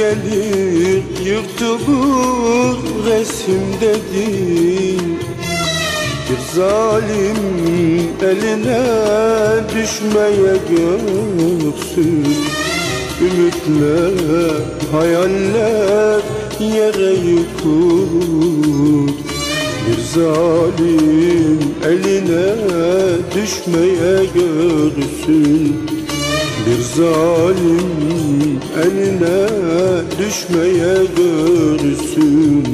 gelir yırtılır resim dedin Bir zalim eline düşmeye göksün Ümitler, hayaller yere yıkılır. Bir zalim eline düşmeye görsün bir zalim eline düşmeye görsün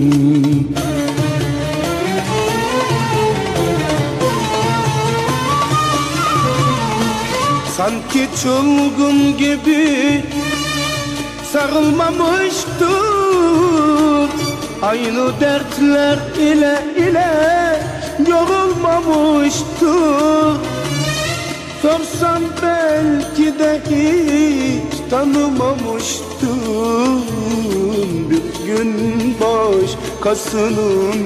Sanki çılgın gibi sarılmamıştır. Aynı dertler ile ile yorulmamıştır Sorsam belki de hiç tanımamıştım. Bir gün başkasının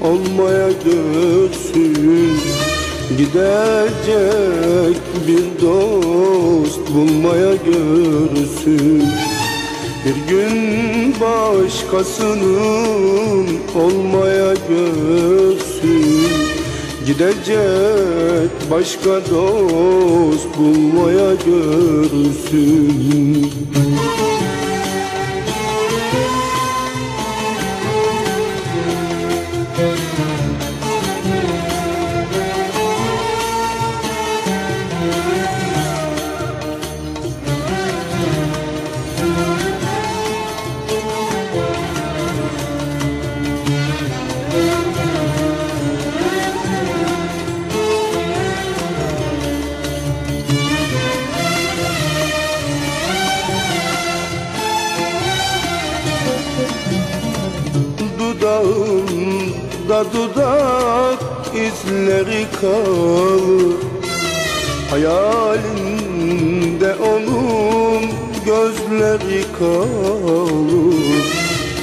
olmaya görsün Gidecek bir dost bulmaya görsün. Bir gün başkasının olmaya görsün Gidecek başka dost bulmaya görsün dudağında dudak izleri kalır. Hayalinde onun gözleri kalır.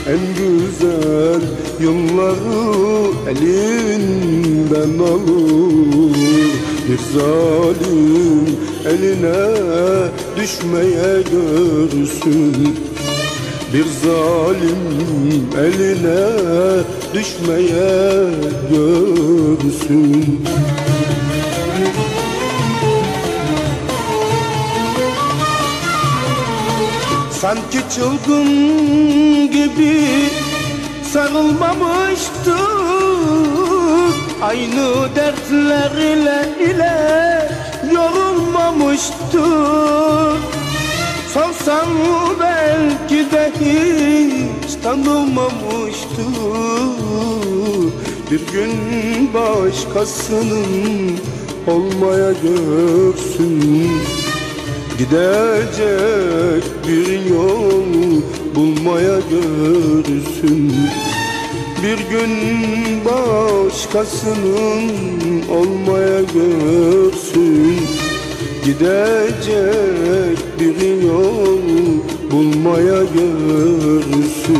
En güzel yılları elinden alır. Bir zalim eline düşmeye görsün bir zalim eline düşmeye görsün. Sanki çılgın gibi sarılmamıştı Aynı dertler ile ile yorulmamıştı Sorsam belki de hiç tanımamıştı. Bir gün başkasının olmaya görsün. Gidecek bir yol bulmaya görsün. Bir gün başkasının olmaya görsün. Gidecek maya görsün.